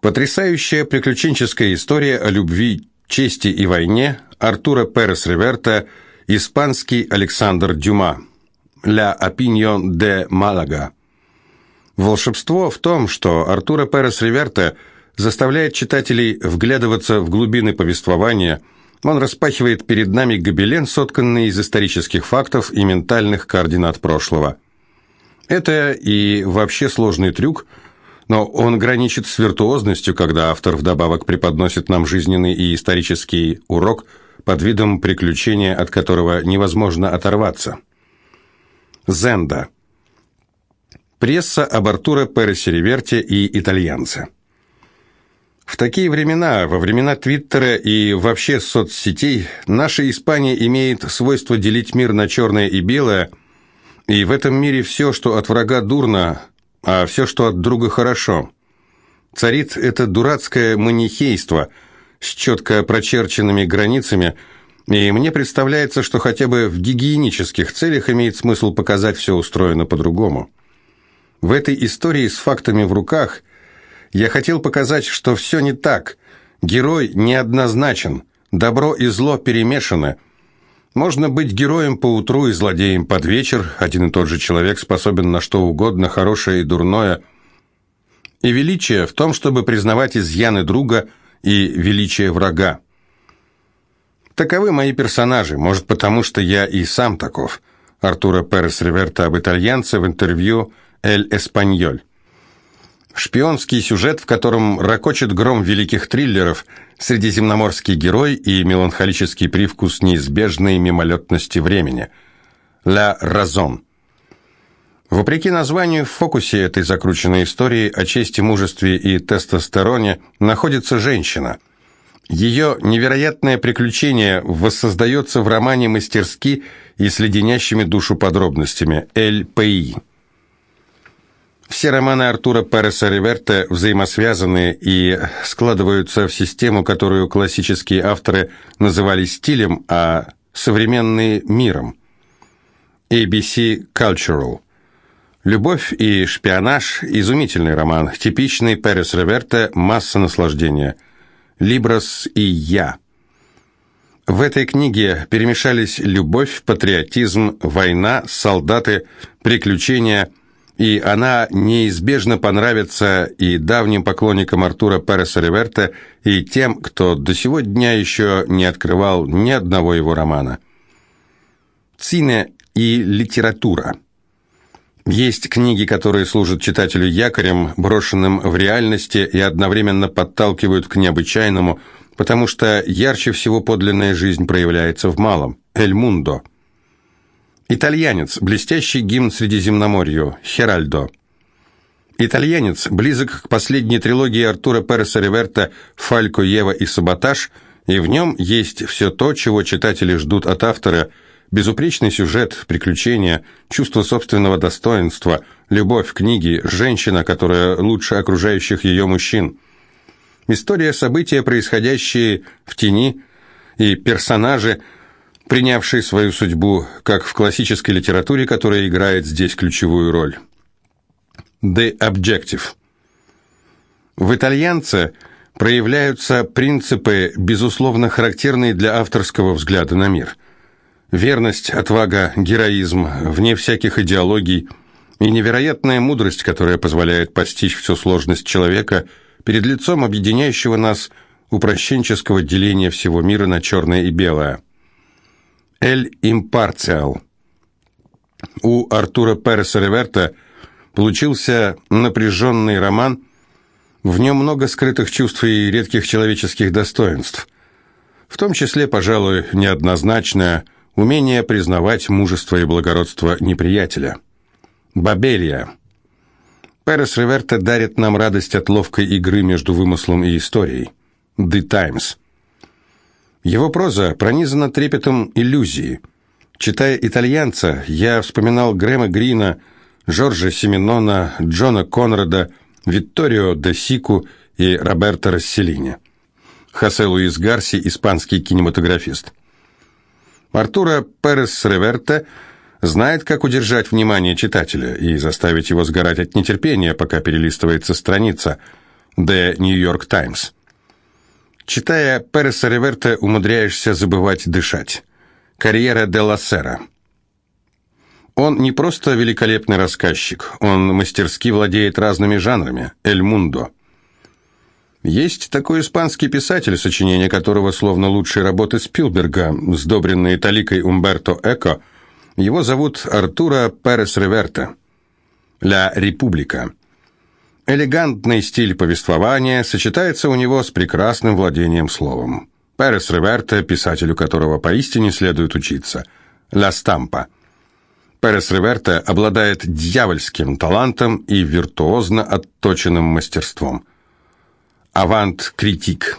Потрясающая приключенческая история о любви, чести и войне Артура Перес Реверта, испанский Александр Дюма. «La opinion de Málaga». Волшебство в том, что Артура Перес Реверта заставляет читателей вглядываться в глубины повествования. Он распахивает перед нами гобелен, сотканный из исторических фактов и ментальных координат прошлого. Это и вообще сложный трюк – но он граничит с виртуозностью, когда автор вдобавок преподносит нам жизненный и исторический урок под видом приключения, от которого невозможно оторваться. Зенда. Пресса об Артуре Пересе Риверте и итальянце. В такие времена, во времена Твиттера и вообще соцсетей, наша Испания имеет свойство делить мир на черное и белое, и в этом мире все, что от врага дурно, а все, что от друга хорошо. Царит это дурацкое манихейство с четко прочерченными границами, и мне представляется, что хотя бы в гигиенических целях имеет смысл показать все устроено по-другому. В этой истории с фактами в руках я хотел показать, что все не так, герой неоднозначен, добро и зло перемешаны – можно быть героем по утру и злодеем под вечер, один и тот же человек способен на что угодно, хорошее и дурное. И величие в том, чтобы признавать изъяны друга и величие врага. Таковы мои персонажи, может потому, что я и сам таков. Артура Перес Реверта об итальянце в интервью «Эль Эспаньоль». Шпионский сюжет, в котором ракочет гром великих триллеров, средиземноморский герой и меланхолический привкус неизбежной мимолетности времени. «Ла Разон». Вопреки названию, в фокусе этой закрученной истории о чести, мужестве и тестостероне находится женщина. Ее невероятное приключение воссоздается в романе мастерски и с душу подробностями «Эль Пэи». Все романы Артура Переса Риверта взаимосвязаны и складываются в систему, которую классические авторы называли стилем, а современные – миром. ABC Cultural. «Любовь и шпионаж» – изумительный роман, типичный Перес Реверта, масса наслаждения. «Либрос и я». В этой книге перемешались любовь, патриотизм, война, солдаты, приключения – и она неизбежно понравится и давним поклонникам Артура Переса Реверта, и тем, кто до сего дня еще не открывал ни одного его романа. Цине и литература. Есть книги, которые служат читателю якорем, брошенным в реальности и одновременно подталкивают к необычайному, потому что ярче всего подлинная жизнь проявляется в малом. «Эль Мундо». Итальянец, блестящий гимн Средиземноморью, Херальдо. Итальянец, близок к последней трилогии Артура Переса Реверта «Фалько, Ева и Саботаж», и в нем есть все то, чего читатели ждут от автора – безупречный сюжет, приключения, чувство собственного достоинства, любовь к книге, женщина, которая лучше окружающих ее мужчин. История события, происходящие в тени, и персонажи – принявший свою судьбу, как в классической литературе, которая играет здесь ключевую роль. The Objective. В «Итальянце» проявляются принципы, безусловно характерные для авторского взгляда на мир. Верность, отвага, героизм, вне всяких идеологий и невероятная мудрость, которая позволяет постичь всю сложность человека перед лицом объединяющего нас упрощенческого деления всего мира на черное и белое – «Эль Импарциал». У Артура Переса Реверта получился напряженный роман, в нем много скрытых чувств и редких человеческих достоинств, в том числе, пожалуй, неоднозначное умение признавать мужество и благородство неприятеля. Бабелья. Перес Реверта дарит нам радость от ловкой игры между вымыслом и историей. The Times. Его проза пронизана трепетом иллюзии. Читая «Итальянца», я вспоминал Грэма Грина, Жоржа Семенона, Джона Конрада, Витторио де Сику и Роберто Расселини. Хосе Луис Гарси, испанский кинематографист. Артура Перес Реверте знает, как удержать внимание читателя и заставить его сгорать от нетерпения, пока перелистывается страница – The New York Times. Читая Переса Реверта, умудряешься забывать дышать. Карьера де ла Сера. Он не просто великолепный рассказчик, он мастерски владеет разными жанрами. Эль Мундо. Есть такой испанский писатель, сочинение которого словно лучшие работы Спилберга, сдобренные таликой Умберто Эко. Его зовут Артура Перес Реверте. «Ля Република». Элегантный стиль повествования сочетается у него с прекрасным владением словом. Перес Реверте, писателю которого поистине следует учиться. «Ла Стампа». Перес Реверте обладает дьявольским талантом и виртуозно отточенным мастерством. «Авант Критик».